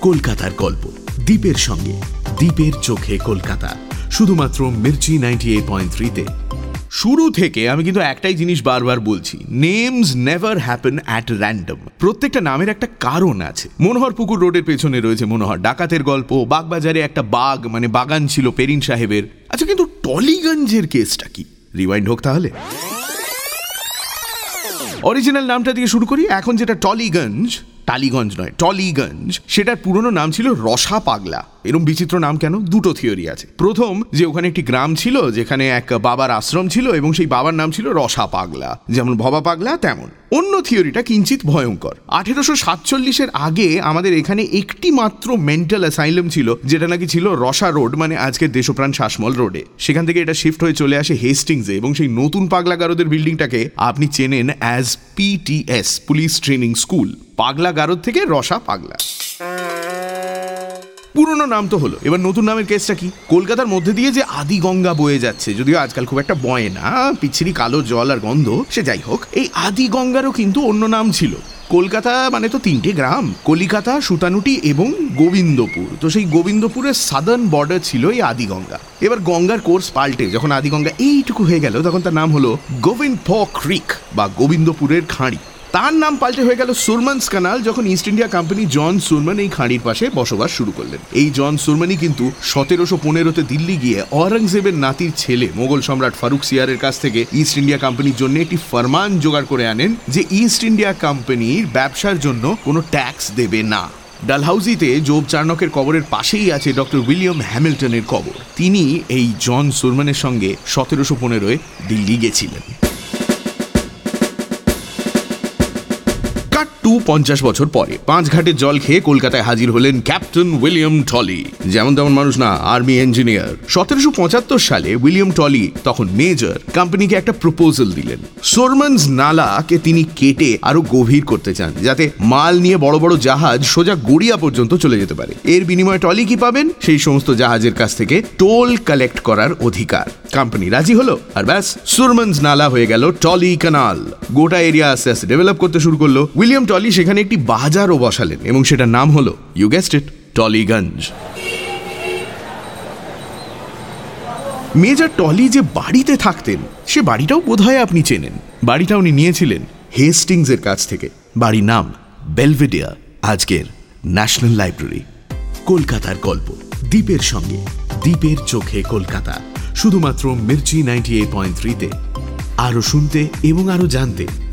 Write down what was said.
কলকাতার গল্প। দ্বীপের সঙ্গে, দ্বীপের চোখে কলকাতা। শুধুমাত্র মির্চি নাইনটি এইট পয়েন্ট থ্রিতে। শুরু থেকে আমি কিন্তু একটাই জিনিস বারবার বলছি names never happen at random প্রত্যেকটা নামের একটা কারণ আছে। মনোহর পুকুর রোডের পেছনে রয়েছে মনোহর। ডাকাতের গল্প, বাগবাজারে একটা বাগ মানে বাগান ছিল পেরিন সাহেবের। আচ্ছা কিন্তু টলিগঞ্জের কেসটা কি? রিওয়াইন্ড হোক তাহলে। অরিজিনাল নামটা দিয়ে শুরু করি। এখন যেটা টলিগঞ্জ টালিগঞ্জ নয় টলিগঞ্জ। সেটার পুরনো নাম ছিল রসা পাগলা এরকম বিচিত্র নাম কেন? দুটো থিওরি আছে। প্রথম, যে ওখানে একটি গ্রাম ছিল, যেখানে এক বাবার আশ্রম ছিল এবং সেই বাবার নাম ছিল রসা পাগলা। যেমন ভবা পাগলা, তেমন। অন্য থিওরিটা কিঞ্চিত ভয়ঙ্কর। আঠেরোশো সাতচল্লিশের আগে আমাদের এখানে একটি মাত্র মেন্টাল অ্যাসাইলাম ছিল, যেটা নাকি ছিল রসা রোড মানে আজকের দেশপ্রাণ শাসমল রোডে। সেখান থেকে এটা শিফট হয়ে চলে আসে হেস্টিংসে এবং সেই নতুন পাগলাগারদের বিল্ডিংটাকে আপনি চেনেন as PTS police training school পাগলা গারদ থেকে রসা পাগলা। পুরনো নাম তো হলো। এবার নতুন নামের কেসটা কি? কলকাতার মধ্যে দিয়ে যে আদি গঙ্গা বয়ে যাচ্ছে, যদিও আজকাল খুব একটা বয়ে না পিছিরি কালো জল আর গন্ধ, সে যাই হোক, এই আদি গঙ্গারও কিন্তু অন্য নাম ছিল। কলকাতা মানে তো তিনটে গ্রাম, কলিকাতা, সুতানুটি এবং গোবিন্দপুর। তো সেই গোবিন্দপুরের সাদার্ন বর্ডার ছিল এই আদিগঙ্গা এবার গঙ্গার কোর্স পাল্টে, যখন আদিগঙ্গা এইটুকু হয়ে গেল, তখন তার নাম হলো গোবিন্দ ক্রিক বা গোবিন্দপুরের খাঁড়ি। তার নাম পাল্টে হয়ে গেল সুরমানস কানাল, যখন East India Company John Surman এই খাঁড়ির পাশে বসবাস শুরু করলেন। এই জন সুরমানই কিন্তু সতেরোশো পনেরোতে দিল্লি গিয়ে অরঙ্গজেবের নাতির ছেলে, মোগল সম্রাট ফারুক সিয়ারের কাছ থেকে ইস্ট ইন্ডিয়া কোম্পানির জন্য একটি ফরমান জোগাড় করে আনেন, যে ইস্ট ইন্ডিয়া কোম্পানির ব্যবসার জন্য কোনো ট্যাক্স দেবে না। ডালহাউজিতে জোব চার্নকের কবরের পাশেই আছে ডক্টর উইলিয়াম হ্যামিল্টনের কবর। তিনি এই জন সুরমানের সঙ্গে সতেরোশো পনেরোয় দিল্লি গেছিলেন। কাট টু পঞ্চাশ বছর পরে পাঁচ ঘাটের জল খেয়ে কলকাতায় হাজির হলেন ক্যাপ্টেন উইলিয়াম টলি। যেমন তেমন মানুষ না, আর্মি ইঞ্জিনিয়ার। সতেরোশো পঁচাত্তর সালে উইলিয়াম টলি তখন মেজর কোম্পানিকে একটা প্রপোজাল দিলেন। সোরমানস নালাকে তিনি কেটে আরও গভীর করতে চান, যাতে মাল নিয়ে বড় বড় জাহাজ সোজা গড়িয়া পর্যন্ত চলে যেতে পারে। এর বিনিময়ে টলি কি পাবেন? সেই সমস্ত জাহাজের কাছ থেকে টোল কালেক্ট করার অধিকার। কোম্পানি রাজি হলো, আর ব্যাস সুরমানস নালা হয়ে গেল টলি কানাল। গোটা এরিয়া আস্তে আস্তে ডেভেলপ করতে শুরু করল উইলিয়াম টলি সেখানে একটি বাজারও বসালেন এবং সেটার নাম হলো you guessed it Tollygunge. Major Tolly যে বাড়িতে থাকতেন, সে বাড়িটাও বোধহয় আপনি চেনেন। বাড়িটা উনি নিয়েছিলেন হেস্টিংসের কাছ থেকে। বাড়ির নাম বেলভেডিয়া, আজকের ন্যাশনাল লাইব্রেরি। কলকাতার গল্প, দ্বীপের সঙ্গে, দ্বীপের চোখে কলকাতা। শুধুমাত্র মির্চি নাইনটি এইট পয়েন্ট থ্রিতে। আরও শুনতে এবং আরও জানতে